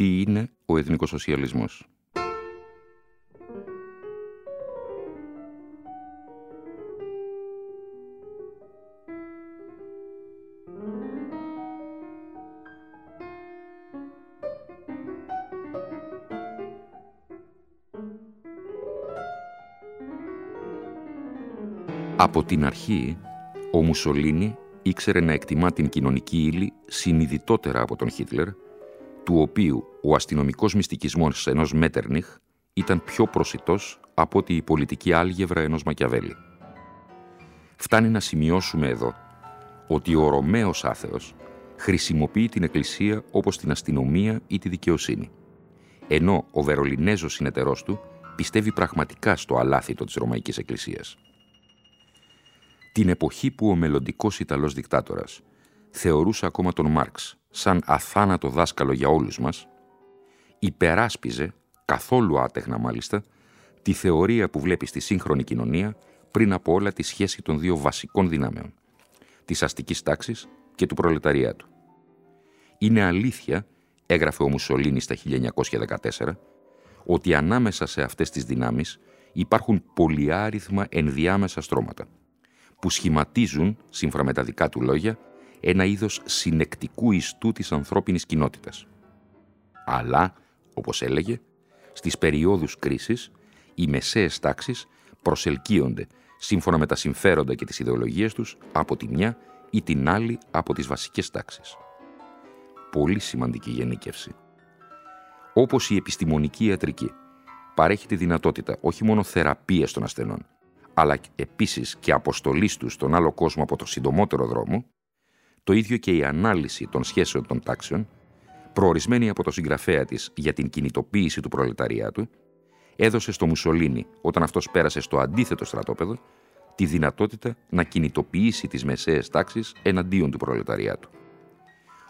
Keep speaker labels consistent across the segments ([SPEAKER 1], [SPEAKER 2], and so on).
[SPEAKER 1] τι είναι ο εθνικός σοσιαλισμός; Από την αρχή, ο Μουσολίνη ήξερε να εκτιμά την κοινωνική ύλη συνειδητότερα από τον Χίτλερ του οποίου ο αστυνομικός μυστικισμός ενός Μέτερνιχ ήταν πιο προσιτός από ότι η πολιτική άλγευρα ενός Μακιαβέλη. Φτάνει να σημειώσουμε εδώ ότι ο Ρωμαίος άθεος χρησιμοποιεί την Εκκλησία όπως την αστυνομία ή τη δικαιοσύνη, ενώ ο Βερολινέζος συνεταιρός του πιστεύει πραγματικά στο αλάθητο της Ρωμαϊκής Εκκλησίας. Την εποχή που ο μελλοντικός Ιταλός δικτάτορας θεωρούσε ακόμα τον Μάρξ σαν αθάνατο δάσκαλο για όλους μας, υπεράσπιζε, καθόλου άτεχνα μάλιστα, τη θεωρία που βλέπει στη σύγχρονη κοινωνία πριν από όλα τη σχέση των δύο βασικών δυνάμεων, της αστικής τάξης και του προλεταριάτου. Είναι αλήθεια, έγραφε ο Μουσολίνης στα 1914, ότι ανάμεσα σε αυτές τις δυνάμεις υπάρχουν πολυάριθμα ενδιάμεσα στρώματα, που σχηματίζουν, σύμφωνα με τα δικά του λόγια, ένα είδος συνεκτικού ιστού της ανθρώπινης κοινότητας. Αλλά, όπως έλεγε, στις περιόδους κρίσης, οι μεσαίες τάξεις προσελκύονται σύμφωνα με τα συμφέροντα και τις ιδεολογίες τους από τη μια ή την άλλη από τις βασικές τάξεις. Πολύ σημαντική γενίκευση. Όπως η επιστημονική ιατρική παρέχει τη δυνατότητα όχι μόνο θεραπείας των ασθενών, αλλά επίσης και αποστολής τους στον άλλο κόσμο από το συντομότερο δρόμο, το ίδιο και η ανάλυση των σχέσεων των τάξεων, προορισμένη από το συγγραφέα της για την κινητοποίηση του προλεταριάτου, έδωσε στο Μουσολίνη, όταν αυτός πέρασε στο αντίθετο στρατόπεδο, τη δυνατότητα να κινητοποιήσει τις μεσαίες τάξεις εναντίον του προλεταριάτου.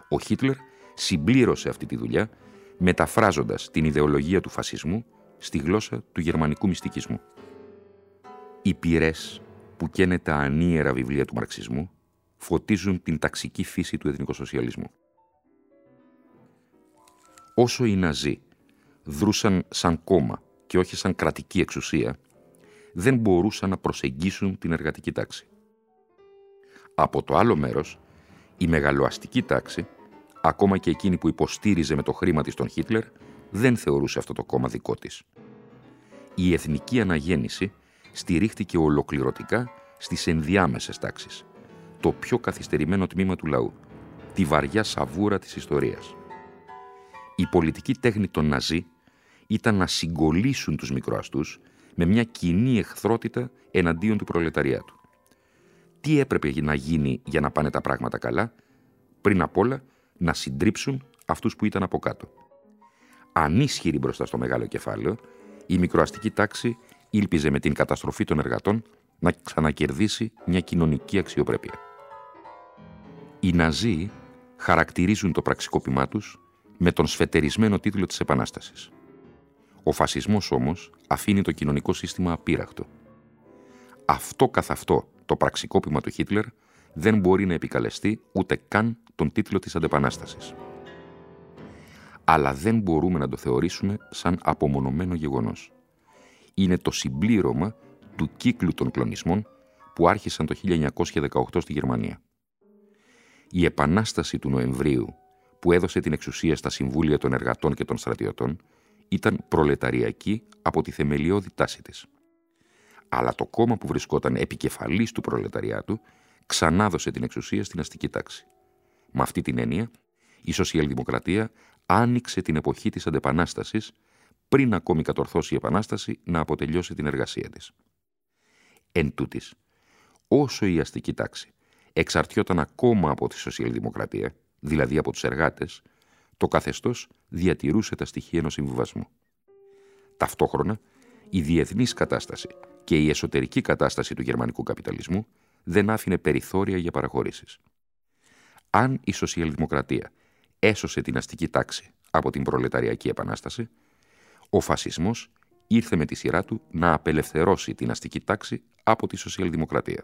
[SPEAKER 1] Ο Χίτλερ συμπλήρωσε αυτή τη δουλειά μεταφράζοντας την ιδεολογία του φασισμού στη γλώσσα του γερμανικού μυστικισμού. Οι πυρές που καίνε τα ανίερα βιβλία του μαρξισμού φωτίζουν την ταξική φύση του εθνικοσοσιαλισμού. Όσο οι Ναζί δρούσαν σαν κόμμα και όχι σαν κρατική εξουσία, δεν μπορούσαν να προσεγγίσουν την εργατική τάξη. Από το άλλο μέρος, η μεγαλοαστική τάξη, ακόμα και εκείνη που υποστήριζε με το χρήμα της τον Χίτλερ, δεν θεωρούσε αυτό το κόμμα δικό της. Η εθνική αναγέννηση στηρίχτηκε ολοκληρωτικά στις ενδιάμεσες τάξεις, το πιο καθυστερημένο τμήμα του λαού, τη βαριά σαβούρα της ιστορίας. Η πολιτική τέχνη των Ναζί ήταν να συγκολήσουν τους μικροαστούς με μια κοινή εχθρότητα εναντίον του προλεταριάτου. Τι έπρεπε να γίνει για να πάνε τα πράγματα καλά, πριν απ' όλα να συντρίψουν αυτούς που ήταν από κάτω. Ανίσχυρη μπροστά στο μεγάλο κεφάλαιο, η μικροαστική τάξη ήλπιζε με την καταστροφή των εργατών να ξανακερδίσει μια κοινωνική αξιοπρέπεια. Οι Ναζί χαρακτηρίζουν το πραξικόπημά τους με τον σφετερισμένο τίτλο της Επανάστασης. Ο φασισμός όμως αφήνει το κοινωνικό σύστημα απείραχτο. Αυτό καθ' αυτό το πραξικόπημα του Χίτλερ δεν μπορεί να επικαλεστεί ούτε καν τον τίτλο της Αντεπανάστασης. Αλλά δεν μπορούμε να το θεωρήσουμε σαν απομονωμένο γεγονός. Είναι το συμπλήρωμα του κύκλου των κλονισμών που άρχισαν το 1918 στη Γερμανία η επανάσταση του Νοεμβρίου που έδωσε την εξουσία στα Συμβούλια των Εργατών και των Στρατιωτών ήταν προλεταριακή από τη θεμελιώδη τάση της. Αλλά το κόμμα που βρισκόταν επικεφαλής του προλεταριάτου ξανάδωσε την εξουσία στην αστική τάξη. Με αυτή την έννοια, η σοσιαλδημοκρατία άνοιξε την εποχή της αντεπανάστασης πριν ακόμη κατορθώσει η Επανάσταση να αποτελειώσει την εργασία της. Εν τούτης, όσο η αστική τάξη εξαρτιόταν ακόμα από τη σοσιαλδημοκρατία, δηλαδή από τους εργάτες, το καθεστώς διατηρούσε τα στοιχεία ενός συμβιβασμού. Ταυτόχρονα, η διεθνής κατάσταση και η εσωτερική κατάσταση του γερμανικού καπιταλισμού δεν άφηνε περιθώρια για παραχωρήσεις. Αν η σοσιαλδημοκρατία έσωσε την αστική τάξη από την προλεταριακή επανάσταση, ο φασισμός ήρθε με τη σειρά του να απελευθερώσει την αστική τάξη από τη σοσιαλδημοκρατία.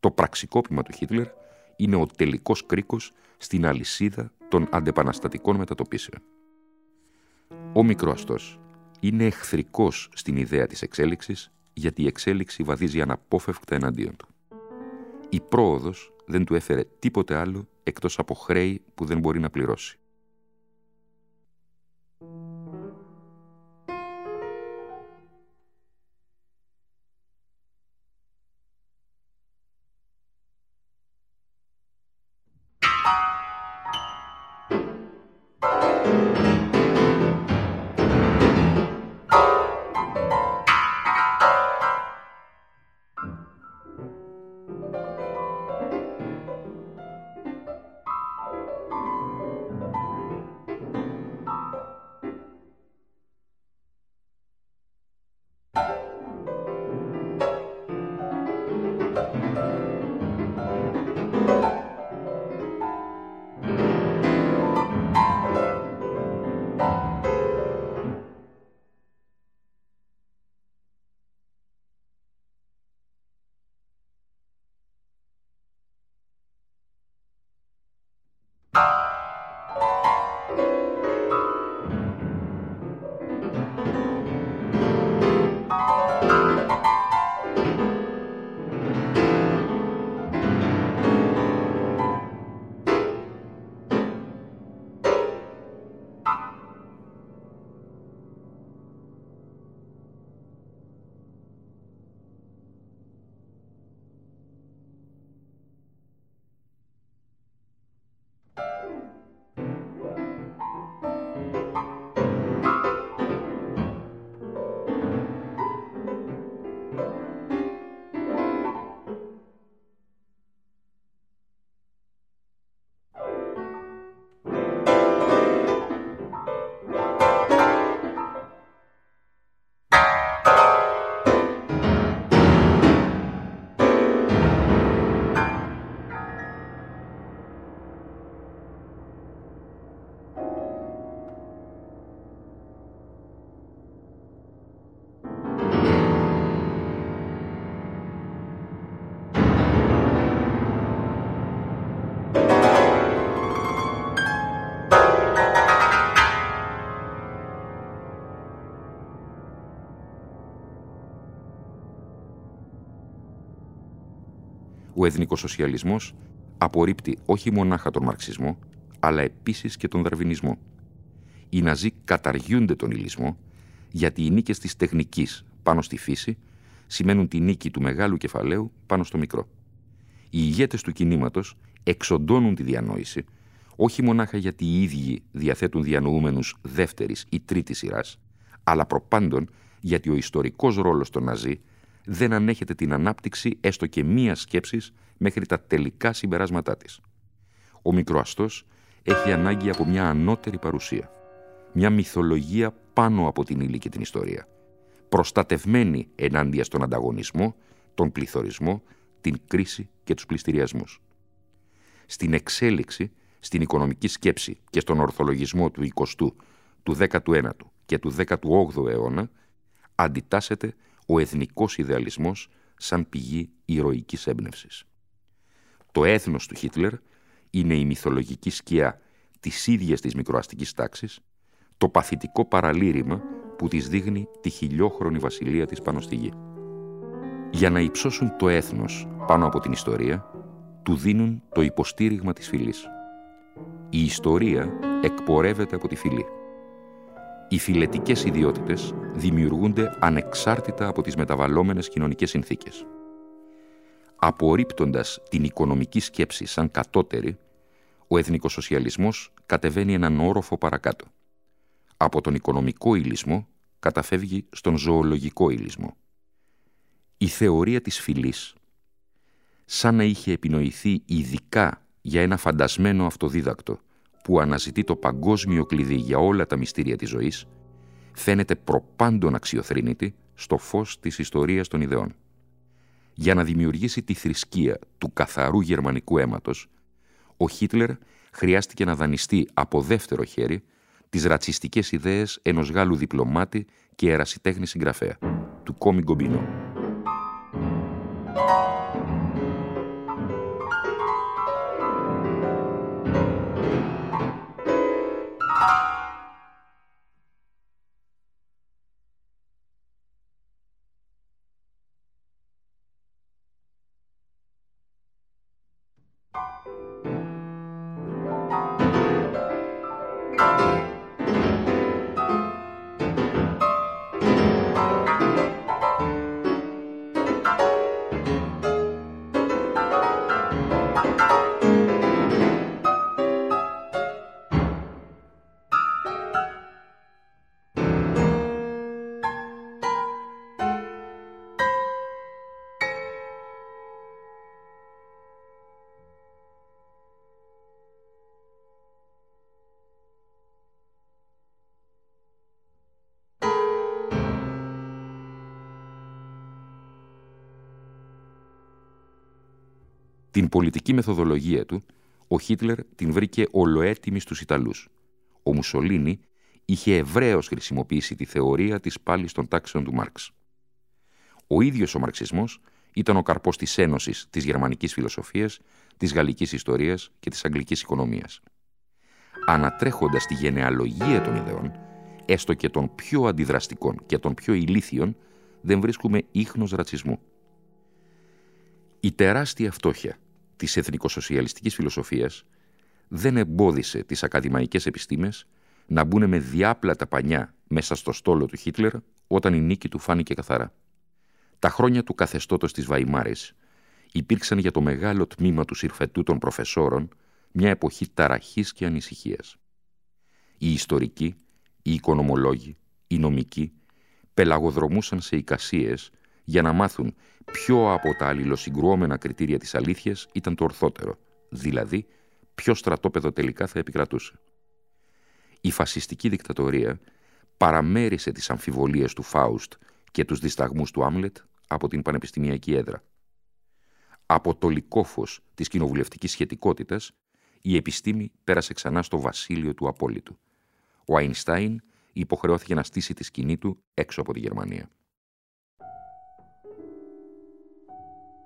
[SPEAKER 1] Το πραξικόπημα του Χίτλερ είναι ο τελικός κρίκος στην αλυσίδα των αντεπαναστατικών μετατοπίσεων. Ο μικροαστός είναι εχθρικός στην ιδέα της εξέλιξης γιατί η εξέλιξη βαδίζει αναπόφευκτα εναντίον του. Η πρόοδος δεν του έφερε τίποτε άλλο εκτός από χρέη που δεν μπορεί να πληρώσει. Ο εθνικοσοσιαλισμός απορρίπτει όχι μονάχα τον μαρξισμό, αλλά επίσης και τον δαρβινισμό. Οι Ναζί καταργούνται τον ηλισμό, γιατί οι νίκες της τεχνικής πάνω στη φύση σημαίνουν τη νίκη του μεγάλου κεφαλαίου πάνω στο μικρό. Οι ηγέτες του κινήματος εξοντώνουν τη διανόηση, όχι μονάχα γιατί οι ίδιοι διαθέτουν διανοούμενους δεύτερης ή τρίτης σειράς, αλλά προπάντων γιατί ο ιστορικός ρόλος των Ναζί δεν ανέχεται την ανάπτυξη έστω και μία σκέψης μέχρι τα τελικά συμπεράσματά της. Ο μικροαστός έχει ανάγκη από μια ανώτερη παρουσία. Μια μυθολογία πάνω από την ύλη και την ιστορία. Προστατευμένη ενάντια στον ανταγωνισμό, τον πληθωρισμό, την κρίση και τους πληστηριασμούς. Στην εξέλιξη, στην οικονομική σκέψη και στον ορθολογισμό του 20ου, του 19ου και του 18ου αιώνα, αντιτάσσεται ο εθνικός ιδεαλισμός σαν πηγή ηρωικής έμπνευσης. Το έθνος του Χίτλερ είναι η μυθολογική σκιά της ίδιας της μικροαστικής τάξης, το παθητικό παραλήρημα που της δείχνει τη χιλιόχρονη βασιλεία της πάνω στη γη. Για να υψώσουν το έθνος πάνω από την ιστορία, του δίνουν το υποστήριγμα της φυλής. Η ιστορία εκπορεύεται από τη φυλή. Οι φιλετικές ιδιότητες δημιουργούνται ανεξάρτητα από τις μεταβαλλόμενες κοινωνικές συνθήκες. Απορρίπτοντας την οικονομική σκέψη σαν κατώτερη, ο εθνικοσοσιαλισμός κατεβαίνει έναν όροφο παρακάτω. Από τον οικονομικό υλισμό καταφεύγει στον ζωολογικό υλισμό. Η θεωρία της φυλής, σαν να είχε επινοηθεί ειδικά για ένα φαντασμένο αυτοδίδακτο που αναζητεί το παγκόσμιο κλειδί για όλα τα μυστήρια της ζωής, φαίνεται προπάντων αξιοθρύνητη στο φως της ιστορίας των ιδεών. Για να δημιουργήσει τη θρησκεία του καθαρού γερμανικού αίματος, ο Χίτλερ χρειάστηκε να δανειστεί από δεύτερο χέρι τις ρατσιστικές ιδέες ενός Γάλλου διπλωμάτη και ερασιτέχνη συγγραφέα, του Κόμι Γκομπινό. Την πολιτική μεθοδολογία του, ο Χίτλερ την βρήκε ολοέτοιμη στους Ιταλούς. Ο Μουσολίνη είχε ευρέως χρησιμοποιήσει τη θεωρία της πάλης των τάξεων του Μάρξ. Ο ίδιος ο μαρξισμός ήταν ο καρπός της ένωσης της γερμανικής φιλοσοφίας, της γαλλικής ιστορίας και της αγγλικής οικονομίας. Ανατρέχοντας τη γενεαλογία των ιδεών, έστω και των πιο αντιδραστικών και των πιο ηλίθιων, δεν βρίσκουμε ίχνος ρατσισμού. Η τεράστια φτώχεια της εθνικοσοσιαλιστικής φιλοσοφίας δεν εμπόδισε τις ακαδημαϊκές επιστήμες να μπουν με διάπλατα πανιά μέσα στο στόλο του Χίτλερ όταν η νίκη του φάνηκε καθαρά. Τα χρόνια του καθεστώτος της Βαϊμάρης υπήρξαν για το μεγάλο τμήμα του συρφετού των προφεσόρων μια εποχή ταραχής και ανησυχίας. Οι ιστορικοί, οι οικονομολόγοι, οι νομικοί πελαγοδρομούσαν σε εικασίες για να μάθουν ποιο από τα αλληλοσυγκρουόμενα κριτήρια της αλήθειας ήταν το ορθότερο, δηλαδή ποιο στρατόπεδο τελικά θα επικρατούσε. Η φασιστική δικτατορία παραμέρισε τις αμφιβολίες του Φάουστ και τους δισταγμούς του Άμλετ από την πανεπιστημιακή έδρα. Από το λικόφος της κοινοβουλευτικής σχετικότητας, η επιστήμη πέρασε ξανά στο βασίλειο του απόλυτου. Ο Αϊνστάιν υποχρεώθηκε να στήσει τη σκηνή του έξω από τη Γερμανία.